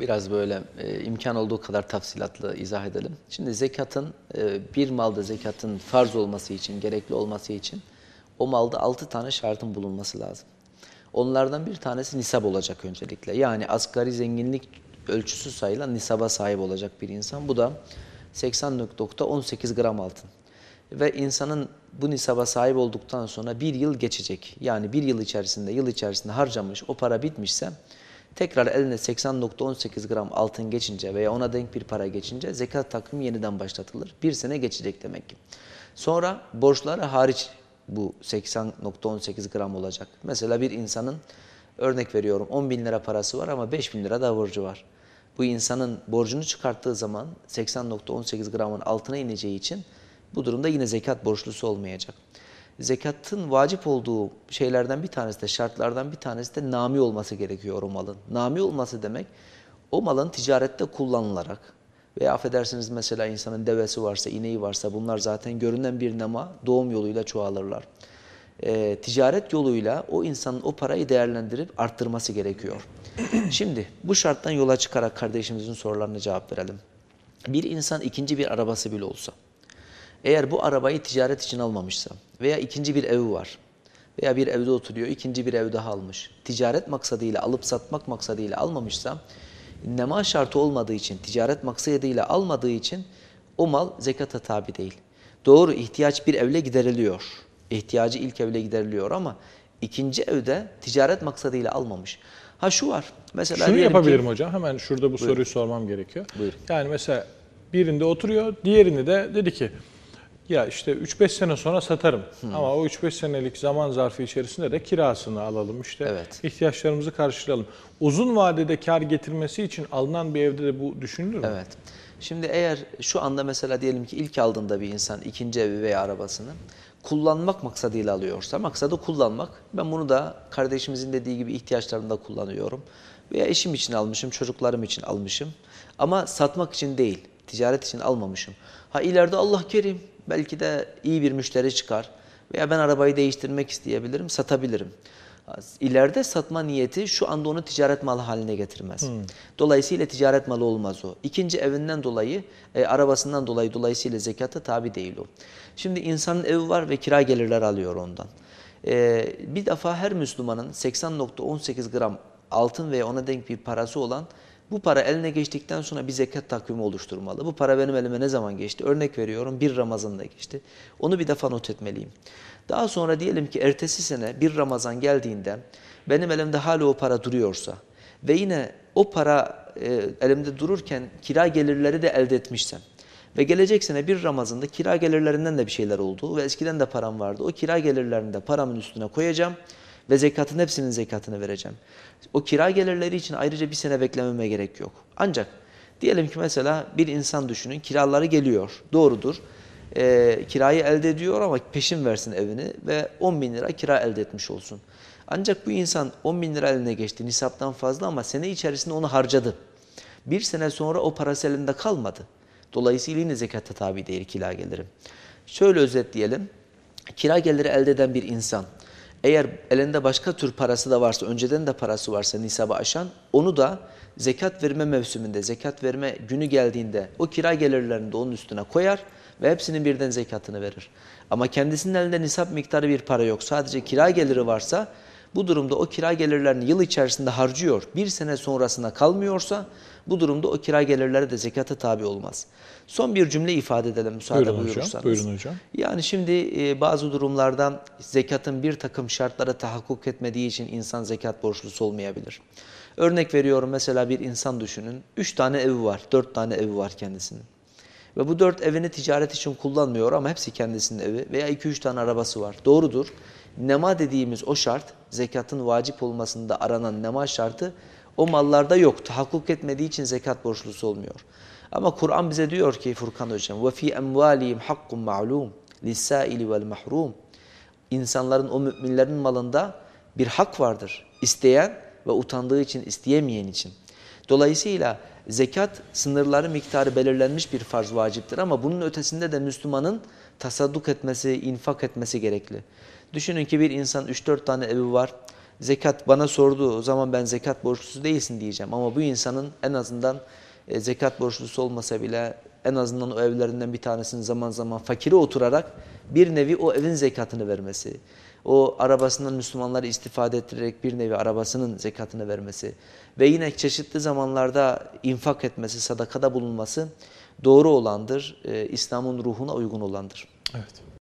Biraz böyle e, imkan olduğu kadar tafsilatlı izah edelim. Şimdi zekatın, e, bir malda zekatın farz olması için, gerekli olması için o malda altı tane şartın bulunması lazım. Onlardan bir tanesi nisab olacak öncelikle. Yani asgari zenginlik ölçüsü sayılan nisaba sahip olacak bir insan. Bu da 80.18 gram altın. Ve insanın bu nisaba sahip olduktan sonra bir yıl geçecek. Yani bir yıl içerisinde, yıl içerisinde harcamış, o para bitmişse tekrar eline 80.18 gram altın geçince veya ona denk bir para geçince zekat takvimi yeniden başlatılır. Bir sene geçecek demek ki. Sonra borçları hariç bu 80.18 gram olacak. Mesela bir insanın örnek veriyorum 10 bin lira parası var ama 5 bin lira da borcu var. Bu insanın borcunu çıkarttığı zaman 80.18 gramın altına ineceği için bu durumda yine zekat borçlusu olmayacak. Zekatın vacip olduğu şeylerden bir tanesi de şartlardan bir tanesi de nami olması gerekiyor o malın. Nami olması demek o malın ticarette kullanılarak veya affedersiniz mesela insanın devesi varsa, ineği varsa bunlar zaten görünen bir nema doğum yoluyla çoğalırlar. E, ticaret yoluyla o insanın o parayı değerlendirip arttırması gerekiyor. Şimdi bu şarttan yola çıkarak kardeşimizin sorularına cevap verelim. Bir insan ikinci bir arabası bile olsa, eğer bu arabayı ticaret için almamışsa veya ikinci bir evi var veya bir evde oturuyor, ikinci bir ev daha almış. Ticaret maksadıyla alıp satmak maksadıyla almamışsa, nema şartı olmadığı için, ticaret maksadıyla almadığı için o mal zekata tabi değil. Doğru ihtiyaç bir evle gideriliyor. İhtiyacı ilk evle gideriliyor ama ikinci evde ticaret maksadıyla almamış. Ha şu var. Mesela Şunu yapabilirim ki, hocam. Hemen şurada bu Buyurun. soruyu sormam gerekiyor. Buyurun. Yani mesela birinde oturuyor, diğerinde de dedi ki ya işte 3-5 sene sonra satarım. Hmm. Ama o 3-5 senelik zaman zarfı içerisinde de kirasını alalım işte. Evet. ihtiyaçlarımızı karşılayalım. Uzun vadede kar getirmesi için alınan bir evde de bu düşünülür mü? Evet. Şimdi eğer şu anda mesela diyelim ki ilk aldığında bir insan ikinci evi veya arabasını kullanmak maksadıyla alıyorsa, maksadı kullanmak. Ben bunu da kardeşimizin dediği gibi ihtiyaçlarımda kullanıyorum. Veya eşim için almışım, çocuklarım için almışım. Ama satmak için değil, ticaret için almamışım. Ha ileride Allah kerim, belki de iyi bir müşteri çıkar. Veya ben arabayı değiştirmek isteyebilirim, satabilirim. İleride satma niyeti şu anda onu ticaret malı haline getirmez. Hmm. Dolayısıyla ticaret malı olmaz o. İkinci evinden dolayı, e, arabasından dolayı dolayısıyla zekata tabi değil o. Şimdi insanın evi var ve kira gelirler alıyor ondan. E, bir defa her Müslümanın 80.18 gram altın veya ona denk bir parası olan bu para eline geçtikten sonra bir zekat takvimi oluşturmalı. Bu para benim elime ne zaman geçti? Örnek veriyorum bir Ramazan'da geçti. Onu bir defa not etmeliyim. Daha sonra diyelim ki ertesi sene bir Ramazan geldiğinde benim elimde hala o para duruyorsa ve yine o para e, elimde dururken kira gelirleri de elde etmişsem ve gelecek sene bir Ramazan'da kira gelirlerinden de bir şeyler oldu ve eskiden de param vardı. O kira gelirlerini de paramın üstüne koyacağım ve zekatın hepsinin zekatını vereceğim. O kira gelirleri için ayrıca bir sene beklememe gerek yok. Ancak diyelim ki mesela bir insan düşünün kiraları geliyor. Doğrudur. E, kirayı elde ediyor ama peşin versin evini ve 10 bin lira kira elde etmiş olsun. Ancak bu insan 10 bin lira eline geçti nisaptan fazla ama sene içerisinde onu harcadı. Bir sene sonra o parası elinde kalmadı. Dolayısıyla yine zekata tabi değil kira gelirim. Şöyle özetleyelim. Kira geliri elde eden bir insan eğer elinde başka tür parası da varsa, önceden de parası varsa nisabı aşan, onu da zekat verme mevsiminde, zekat verme günü geldiğinde o kira gelirlerini de onun üstüne koyar ve hepsinin birden zekatını verir. Ama kendisinin elinde nisap miktarı bir para yok, sadece kira geliri varsa bu durumda o kira gelirlerini yıl içerisinde harcıyor, bir sene sonrasına kalmıyorsa bu durumda o kira gelirleri de zekata tabi olmaz. Son bir cümle ifade edelim müsaade buyurun buyurursanız. Hocam, buyurun hocam. Yani şimdi e, bazı durumlarda zekatın bir takım şartlara tahakkuk etmediği için insan zekat borçlusu olmayabilir. Örnek veriyorum mesela bir insan düşünün. Üç tane evi var, dört tane evi var kendisinin. Ve bu dört evini ticaret için kullanmıyor ama hepsi kendisinin evi veya iki üç tane arabası var. Doğrudur. Nema dediğimiz o şart, zekatın vacip olmasında aranan nema şartı o mallarda yok. Tahakkuk etmediği için zekat borçlusu olmuyor. Ama Kur'an bize diyor ki Furkan hocam emvalihim hakkun ma'lum lis-saili vel mahrum. İnsanların o müminlerin malında bir hak vardır. İsteyen ve utandığı için isteyemeyen için. Dolayısıyla zekat sınırları miktarı belirlenmiş bir farz vaciptir ama bunun ötesinde de Müslümanın tasadduk etmesi, infak etmesi gerekli. Düşünün ki bir insan 3-4 tane evi var. zekat bana sordu o zaman ben zekat borçlusu değilsin diyeceğim ama bu insanın en azından e, zekat borçlusu olmasa bile en azından o evlerinden bir tanesinin zaman zaman fakire oturarak bir nevi o evin zekatını vermesi, o arabasından Müslümanları istifade ettirerek bir nevi arabasının zekatını vermesi ve yine çeşitli zamanlarda infak etmesi, sadakada bulunması doğru olandır, e, İslam'ın ruhuna uygun olandır. Evet.